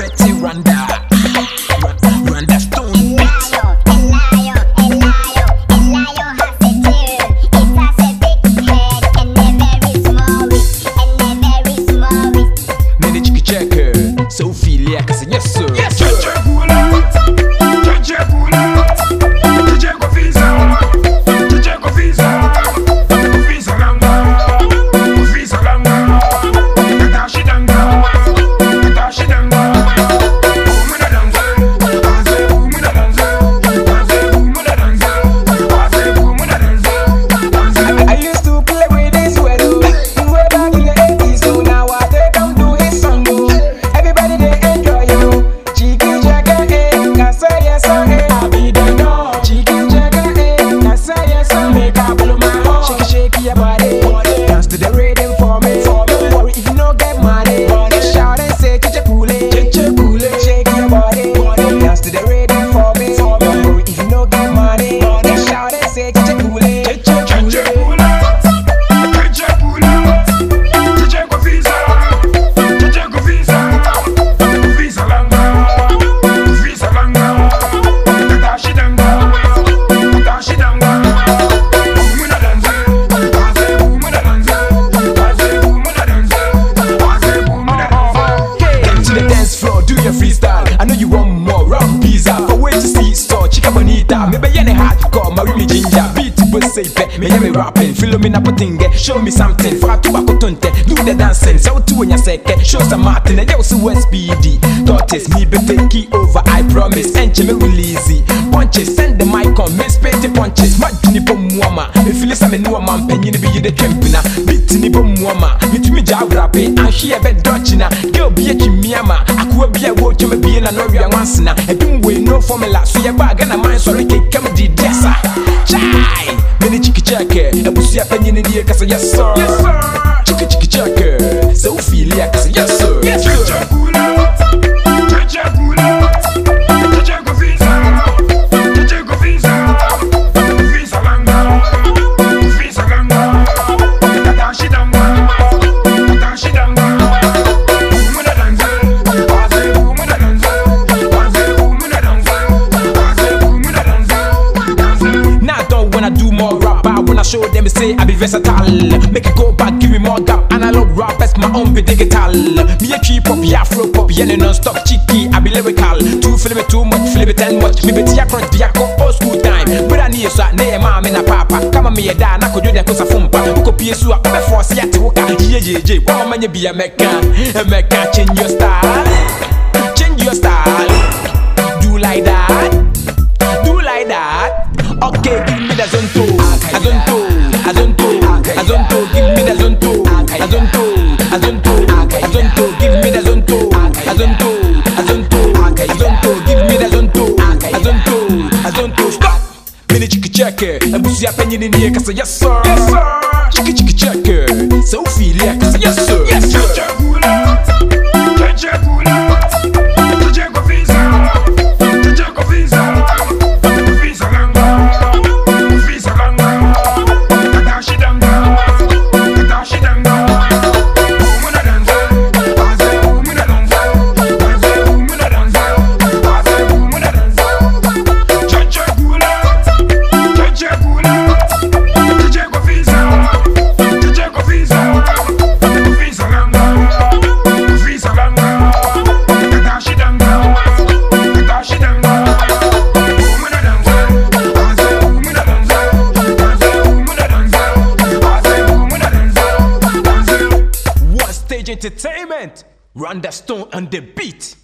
Betty Randa. Ra- Randa Stone. Elayo, Elayo, Elayo, Elayo has a tune. Ginger. Beat but say pe, me hear me rapping. Feel me na putinge, show me something. For a tobacco tunte, do the dancing. So to when you say show some Martin. And you see SPD. Tortoise, me be take it over, I promise. And me release it. Punches, send the mic on, me spit the punches. Madini po muama. If you listen, me know a man, penny be you the trampina. Beat ni po muama. Me to me job rapping, and she a bed dodgina. Girl be a chimiama. Akuwa be a watch me be in a no real once now. A doom way no formula, so your bag and a mind sorry can checker. A pussy up and in the cause yes sir. Yes sir. Chicky chicky checker. So feel like yes sir. Yes sir. Show them say I be versatile. Make it go back, give me more gap. Analog rap, that's my own be digital. Me a keep up, yeah, afro pop, yelling non-stop, cheeky. I be lyrical. Too flip it too much, flip it and much. Me be tia crunch, tia go old school time. But I need so ne mama na papa. Kama me a da na ko jodia ko sa fumpa. Uko pie so a be force ya te woka. Yeah yeah yeah. Wa mama be a mecca. A mecca change your style. Change your style. Do like that. Do like that. Okay, give me the zonto. Azonto, checker, and pussy up and in the cause yes sir. Yes sir. Chicky chicky checker, so feel yeah, cause yes sir. Yes sir. Entertainment. The stone on the beat.